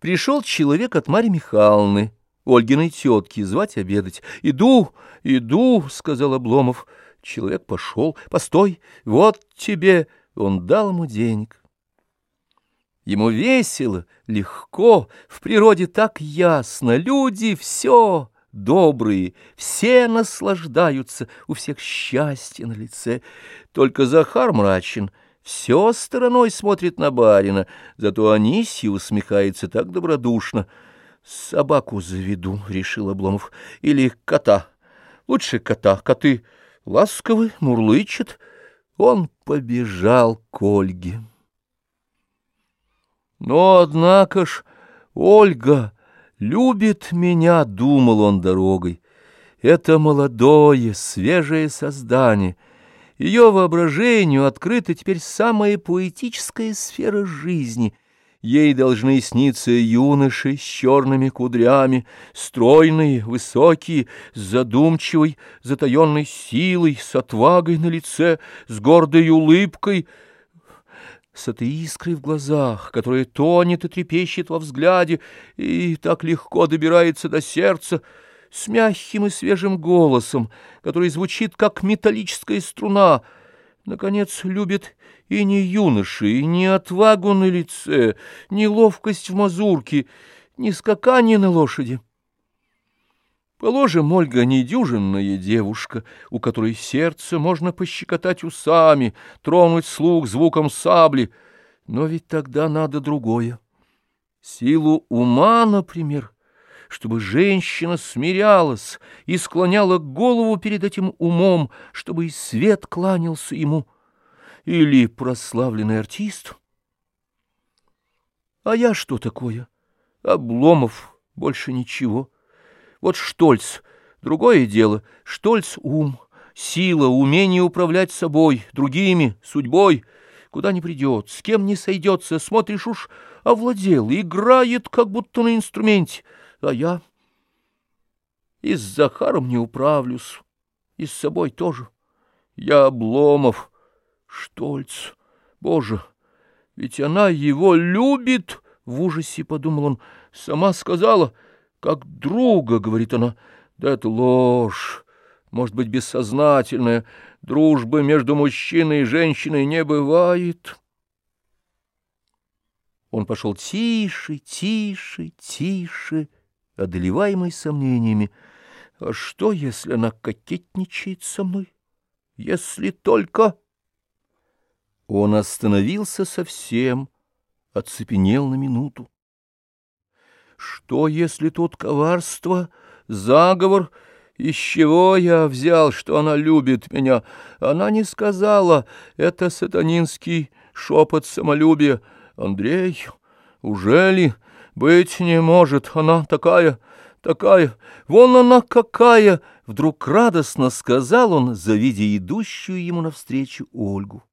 Пришел человек от Марьи Михайловны, Ольгиной тетки, звать обедать. «Иду, иду», — сказал Обломов. Человек пошел. «Постой, вот тебе». Он дал ему денег. Ему весело, легко, в природе так ясно. Люди все добрые, все наслаждаются, у всех счастье на лице. Только Захар мрачен — все стороной смотрит на барина, зато Анисья усмехается так добродушно. «Собаку заведу», — решил Обломов, — «или кота. Лучше кота. Коты ласковы, мурлычет. Он побежал к Ольге. Но, однако ж, Ольга любит меня, — думал он дорогой. Это молодое, свежее создание — ее воображению открыта теперь самая поэтическая сфера жизни. Ей должны сниться юноши с черными кудрями, стройные, высокие, с задумчивой, затаенной силой, с отвагой на лице, с гордой улыбкой, с этой искрой в глазах, которая тонет и трепещет во взгляде и так легко добирается до сердца, с мягким и свежим голосом, который звучит как металлическая струна. Наконец, любит и не юноши, и не отвагу на лице, не ловкость в мазурке, не скакание на лошади. Положим, Ольга недюжинная девушка, у которой сердце можно пощекотать усами, тронуть слух звуком сабли, но ведь тогда надо другое. Силу ума, например, — чтобы женщина смирялась и склоняла голову перед этим умом, чтобы и свет кланялся ему, или прославленный артист. А я что такое? Обломов, больше ничего. Вот Штольц, другое дело, Штольц — ум, сила, умение управлять собой, другими, судьбой — куда не придет, с кем не сойдется, смотришь уж, овладел, играет, как будто на инструменте а я и с Захаром не управлюсь, и с собой тоже. Я Обломов, Штольц, Боже, ведь она его любит, — в ужасе подумал он, — сама сказала, как друга, — говорит она, — да это ложь, может быть, бессознательная, дружбы между мужчиной и женщиной не бывает. Он пошел тише, тише, тише, — одолеваемый сомнениями. А что, если она кокетничает со мной? Если только... Он остановился совсем, оцепенел на минуту. Что, если тут коварство, заговор... Из чего я взял, что она любит меня? Она не сказала. Это сатанинский шепот самолюбия. Андрей, уже ли... Быть не может, она такая, такая, вон она какая! Вдруг радостно сказал он, завидя идущую ему навстречу Ольгу.